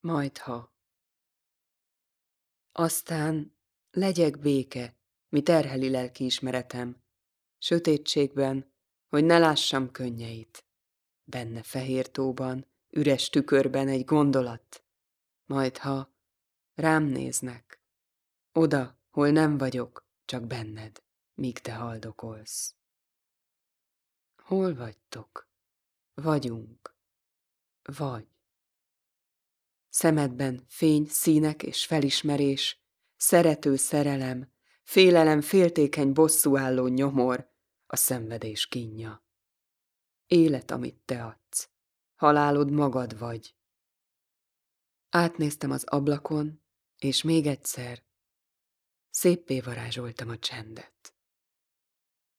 Majd ha. Aztán legyek béke, mi terheli lelkiismeretem, sötétségben, hogy ne lássam könnyeit. Benne fehér tóban, üres tükörben egy gondolat, majd ha rám néznek, oda, hol nem vagyok, csak benned, míg te haldokolsz. Hol vagytok? Vagyunk. Vagy. Szemedben fény, színek és felismerés, szerető szerelem, félelem, féltékeny bosszúálló nyomor, a szenvedés kínja. Élet, amit te adsz, halálod magad vagy. Átnéztem az ablakon, és még egyszer széppé varázsoltam a csendet.